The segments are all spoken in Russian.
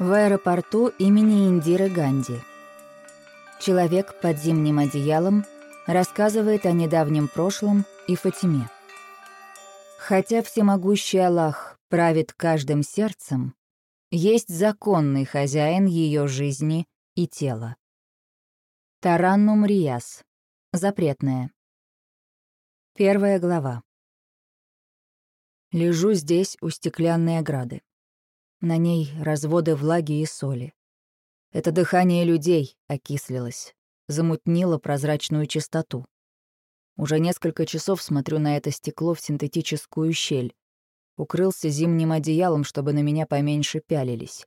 В аэропорту имени Индиры Ганди. Человек под зимним одеялом рассказывает о недавнем прошлом и Фатиме. Хотя всемогущий Аллах правит каждым сердцем, есть законный хозяин ее жизни и тела. Тараннум Рияс. Запретная. Первая глава. Лежу здесь у стеклянной ограды. На ней разводы влаги и соли. Это дыхание людей окислилось, замутнило прозрачную чистоту. Уже несколько часов смотрю на это стекло в синтетическую щель. Укрылся зимним одеялом, чтобы на меня поменьше пялились.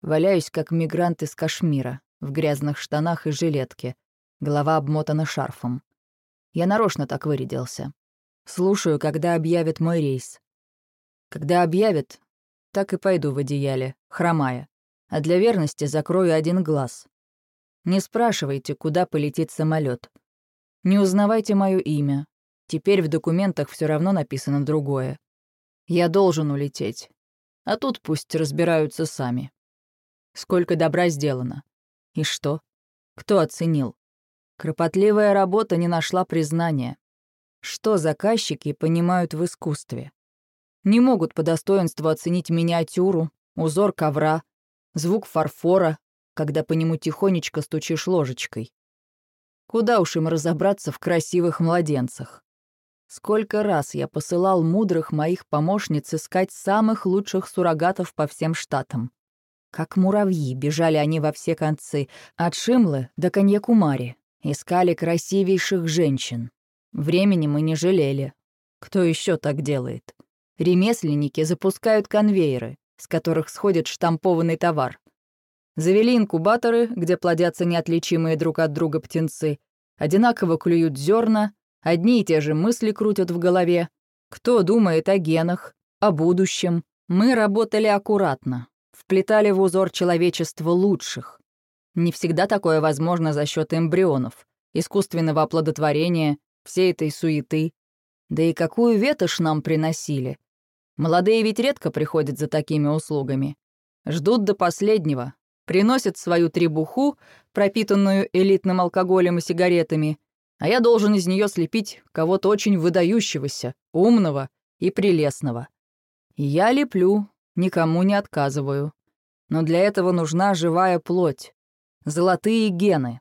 Валяюсь, как мигрант из Кашмира, в грязных штанах и жилетке. Голова обмотана шарфом. Я нарочно так вырядился. Слушаю, когда объявят мой рейс. Когда объявят, так и пойду в одеяле, хромая. А для верности закрою один глаз. Не спрашивайте, куда полетит самолет. Не узнавайте мое имя. Теперь в документах все равно написано другое. Я должен улететь. А тут пусть разбираются сами. Сколько добра сделано. И что? Кто оценил? Кропотливая работа не нашла признания. Что заказчики понимают в искусстве? Не могут по достоинству оценить миниатюру, узор ковра, звук фарфора, когда по нему тихонечко стучишь ложечкой. Куда уж им разобраться в красивых младенцах. Сколько раз я посылал мудрых моих помощниц искать самых лучших суррогатов по всем штатам. Как муравьи бежали они во все концы, от Шимлы до Коньякумари, искали красивейших женщин. Времени мы не жалели. Кто еще так делает? Ремесленники запускают конвейеры, с которых сходит штампованный товар. Завели инкубаторы, где плодятся неотличимые друг от друга птенцы, одинаково клюют зерна, одни и те же мысли крутят в голове. Кто думает о генах, о будущем? Мы работали аккуратно, вплетали в узор человечества лучших. Не всегда такое возможно за счет эмбрионов, искусственного оплодотворения, всей этой суеты. Да и какую ветошь нам приносили. Молодые ведь редко приходят за такими услугами. Ждут до последнего, приносят свою требуху, пропитанную элитным алкоголем и сигаретами, а я должен из нее слепить кого-то очень выдающегося, умного и прелестного. Я леплю, никому не отказываю. Но для этого нужна живая плоть, золотые гены.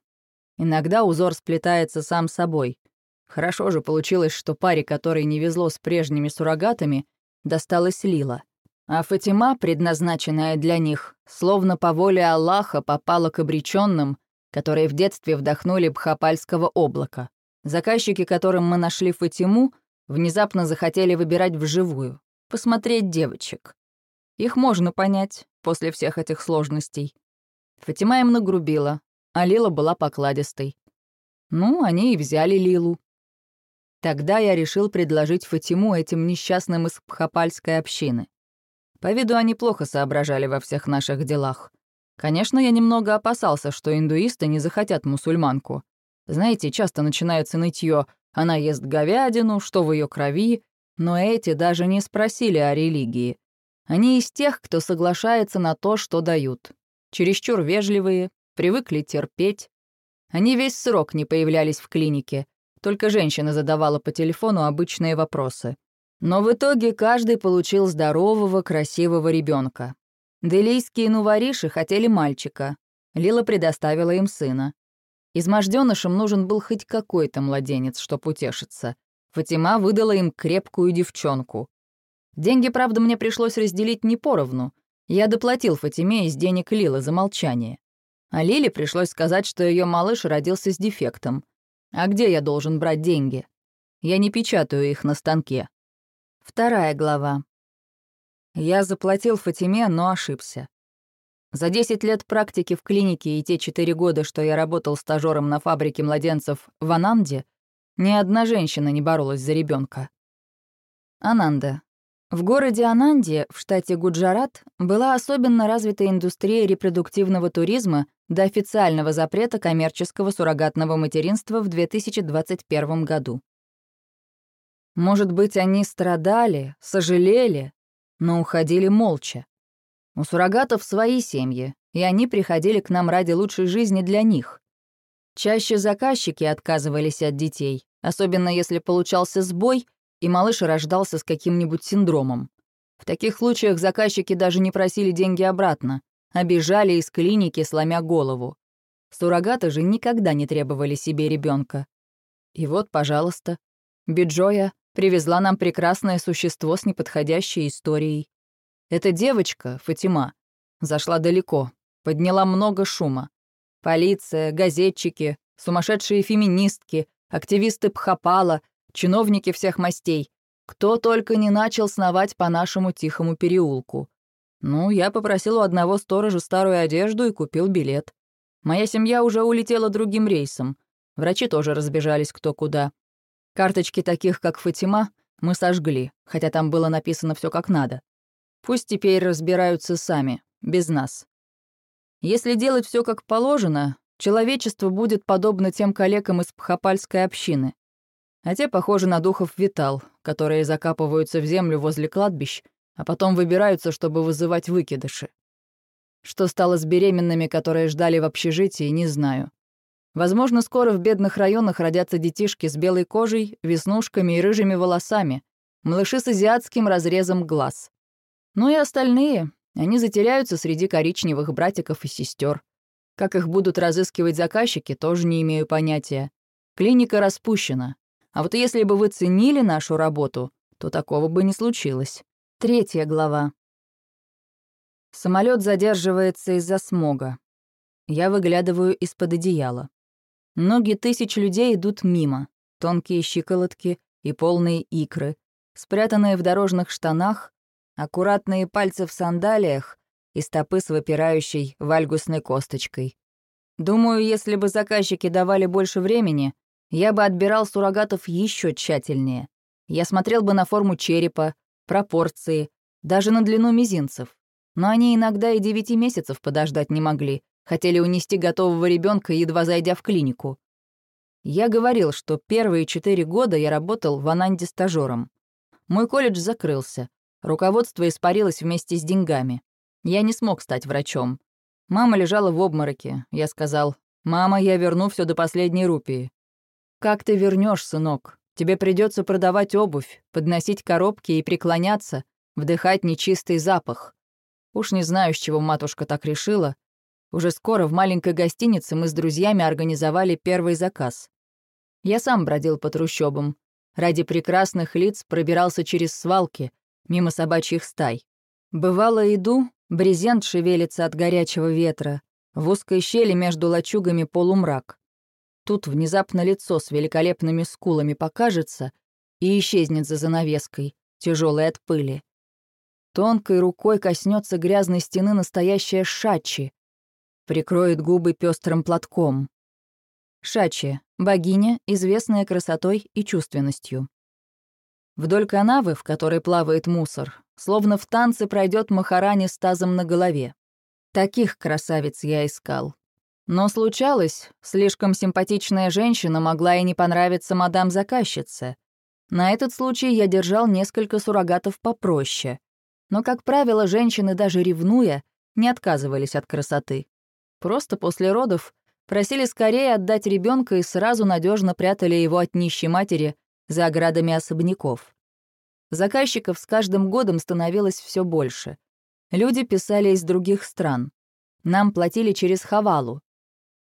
Иногда узор сплетается сам собой. Хорошо же получилось, что паре, которой не везло с прежними суррогатами, досталась Лила. А Фатима, предназначенная для них, словно по воле Аллаха попала к обреченным, которые в детстве вдохнули бхапальского облака. Заказчики, которым мы нашли Фатиму, внезапно захотели выбирать вживую, посмотреть девочек. Их можно понять после всех этих сложностей. Фатима им нагрубила, а Лила была покладистой. Ну, они и взяли Лилу. Тогда я решил предложить Фатиму этим несчастным из Пхапальской общины. По виду они плохо соображали во всех наших делах. Конечно, я немного опасался, что индуисты не захотят мусульманку. Знаете, часто начинается нытье, она ест говядину, что в ее крови, но эти даже не спросили о религии. Они из тех, кто соглашается на то, что дают. Чересчур вежливые, привыкли терпеть. Они весь срок не появлялись в клинике, только женщина задавала по телефону обычные вопросы. Но в итоге каждый получил здорового, красивого ребенка. Делийские нувориши хотели мальчика. Лила предоставила им сына. Измождёнышам нужен был хоть какой-то младенец, чтоб утешиться. Фатима выдала им крепкую девчонку. Деньги, правда, мне пришлось разделить не поровну. Я доплатил Фатиме из денег Лилы за молчание. А Лиле пришлось сказать, что ее малыш родился с дефектом. А где я должен брать деньги? Я не печатаю их на станке. Вторая глава. Я заплатил Фатиме, но ошибся. За 10 лет практики в клинике и те 4 года, что я работал стажером на фабрике младенцев в Ананде, ни одна женщина не боролась за ребенка. Ананда. В городе Ананде, в штате Гуджарат, была особенно развита индустрия репродуктивного туризма до официального запрета коммерческого суррогатного материнства в 2021 году. Может быть, они страдали, сожалели, но уходили молча. У суррогатов свои семьи, и они приходили к нам ради лучшей жизни для них. Чаще заказчики отказывались от детей, особенно если получался сбой, и малыш рождался с каким-нибудь синдромом. В таких случаях заказчики даже не просили деньги обратно, обижали из клиники, сломя голову. Суррогаты же никогда не требовали себе ребенка. И вот, пожалуйста, Биджоя привезла нам прекрасное существо с неподходящей историей. Эта девочка, Фатима, зашла далеко, подняла много шума. Полиция, газетчики, сумасшедшие феминистки, активисты Пхапала, чиновники всех мастей. Кто только не начал сновать по нашему тихому переулку. Ну, я попросил у одного сторожа старую одежду и купил билет. Моя семья уже улетела другим рейсом. Врачи тоже разбежались кто куда. Карточки таких, как Фатима, мы сожгли, хотя там было написано все как надо. Пусть теперь разбираются сами, без нас. Если делать все как положено, человечество будет подобно тем коллегам из Пхопальской общины. А те похожи на духов Витал, которые закапываются в землю возле кладбищ, а потом выбираются, чтобы вызывать выкидыши. Что стало с беременными, которые ждали в общежитии, не знаю. Возможно, скоро в бедных районах родятся детишки с белой кожей, веснушками и рыжими волосами, малыши с азиатским разрезом глаз. Ну и остальные, они затеряются среди коричневых братиков и сестер. Как их будут разыскивать заказчики, тоже не имею понятия. Клиника распущена. А вот если бы вы ценили нашу работу, то такого бы не случилось. Третья глава. Самолет задерживается из-за смога. Я выглядываю из-под одеяла. Ноги тысяч людей идут мимо, тонкие щиколотки и полные икры, спрятанные в дорожных штанах, аккуратные пальцы в сандалиях и стопы с выпирающей вальгусной косточкой. Думаю, если бы заказчики давали больше времени, я бы отбирал суррогатов еще тщательнее. Я смотрел бы на форму черепа, пропорции, даже на длину мизинцев. Но они иногда и девяти месяцев подождать не могли, Хотели унести готового ребенка, едва зайдя в клинику. Я говорил, что первые четыре года я работал в Ананде стажером. Мой колледж закрылся. Руководство испарилось вместе с деньгами. Я не смог стать врачом. Мама лежала в обмороке. Я сказал, «Мама, я верну все до последней рупии». «Как ты вернешь, сынок? Тебе придется продавать обувь, подносить коробки и преклоняться, вдыхать нечистый запах». Уж не знаю, с чего матушка так решила, уже скоро в маленькой гостинице мы с друзьями организовали первый заказ. Я сам бродил по трущобам. Ради прекрасных лиц пробирался через свалки, мимо собачьих стай. Бывало, иду, брезент шевелится от горячего ветра, в узкой щели между лачугами полумрак. Тут внезапно лицо с великолепными скулами покажется и исчезнет за занавеской, тяжелой от пыли. Тонкой рукой коснется грязной стены настоящая шачи, прикроет губы пестрым платком. Шачи — богиня, известная красотой и чувственностью. Вдоль канавы, в которой плавает мусор, словно в танце пройдет Махарани с тазом на голове. Таких красавиц я искал. Но случалось, слишком симпатичная женщина могла и не понравиться мадам-заказчице. На этот случай я держал несколько суррогатов попроще. Но, как правило, женщины, даже ревнуя, не отказывались от красоты. Просто после родов просили скорее отдать ребенка и сразу надежно прятали его от нищей матери за оградами особняков. Заказчиков с каждым годом становилось все больше. Люди писали из других стран. Нам платили через Хавалу.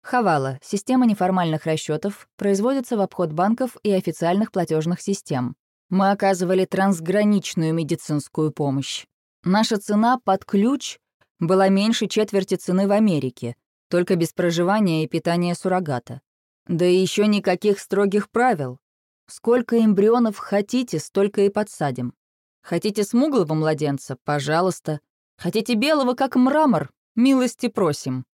Хавала — система неформальных расчетов, производится в обход банков и официальных платежных систем. Мы оказывали трансграничную медицинскую помощь. Наша цена под ключ была меньше четверти цены в Америке, только без проживания и питания суррогата. Да и еще никаких строгих правил. Сколько эмбрионов хотите, столько и подсадим. Хотите смуглого младенца? Пожалуйста. Хотите белого, как мрамор? Милости просим.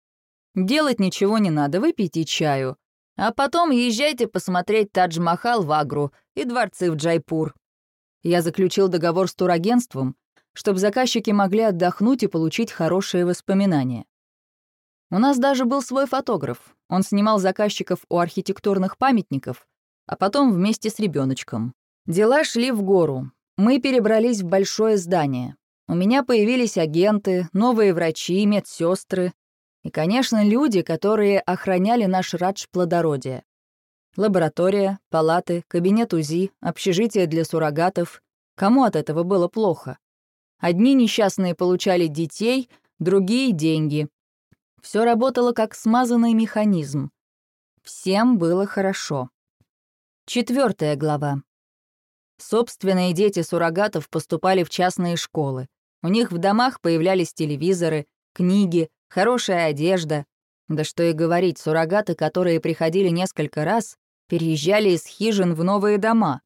Делать ничего не надо, выпейте чаю. А потом езжайте посмотреть Тадж-Махал в Агру и дворцы в Джайпур. Я заключил договор с турагентством, чтобы заказчики могли отдохнуть и получить хорошие воспоминания. У нас даже был свой фотограф. Он снимал заказчиков у архитектурных памятников, а потом вместе с ребеночком. Дела шли в гору. Мы перебрались в большое здание. У меня появились агенты, новые врачи, медсестры и, конечно, люди, которые охраняли наш радж плодородия. Лаборатория, палаты, кабинет УЗИ, общежитие для суррогатов. Кому от этого было плохо? Одни несчастные получали детей, другие — деньги. Все работало как смазанный механизм. Всем было хорошо. Четвертая глава. Собственные дети суррогатов поступали в частные школы. У них в домах появлялись телевизоры, книги, хорошая одежда. Да что и говорить, суррогаты, которые приходили несколько раз, переезжали из хижин в новые дома.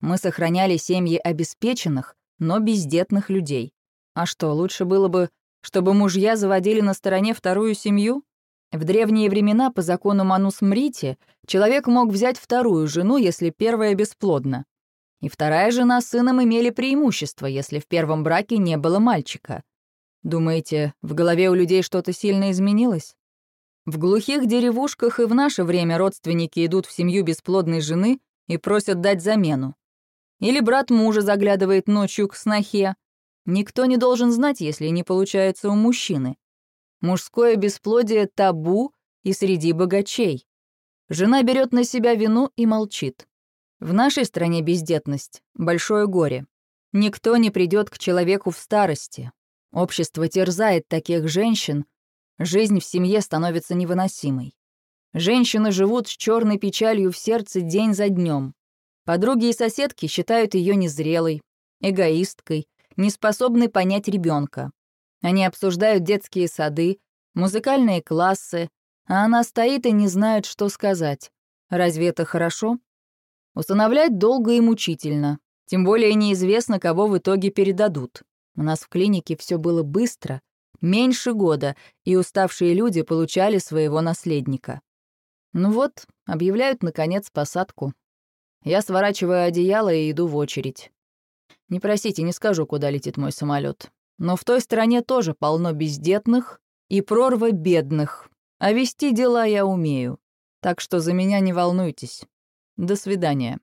Мы сохраняли семьи обеспеченных, но бездетных людей. А что, лучше было бы, чтобы мужья заводили на стороне вторую семью? В древние времена, по закону Манус Мрити, человек мог взять вторую жену, если первая бесплодна. И вторая жена с сыном имели преимущество, если в первом браке не было мальчика. Думаете, в голове у людей что-то сильно изменилось? В глухих деревушках и в наше время родственники идут в семью бесплодной жены и просят дать замену. Или брат мужа заглядывает ночью к снохе. Никто не должен знать, если не получается у мужчины. Мужское бесплодие — табу и среди богачей. Жена берет на себя вину и молчит. В нашей стране бездетность — большое горе. Никто не придет к человеку в старости. Общество терзает таких женщин, жизнь в семье становится невыносимой. Женщины живут с черной печалью в сердце день за днем. Подруги и соседки считают ее незрелой, эгоисткой, неспособной понять ребенка. Они обсуждают детские сады, музыкальные классы, а она стоит и не знает, что сказать. Разве это хорошо? Усыновлять долго и мучительно. Тем более неизвестно, кого в итоге передадут. У нас в клинике все было быстро, меньше года, и уставшие люди получали своего наследника. Ну вот, объявляют, наконец, посадку. Я сворачиваю одеяло и иду в очередь. Не просите, не скажу, куда летит мой самолет. Но в той стране тоже полно бездетных и прорва бедных. А вести дела я умею. Так что за меня не волнуйтесь. До свидания.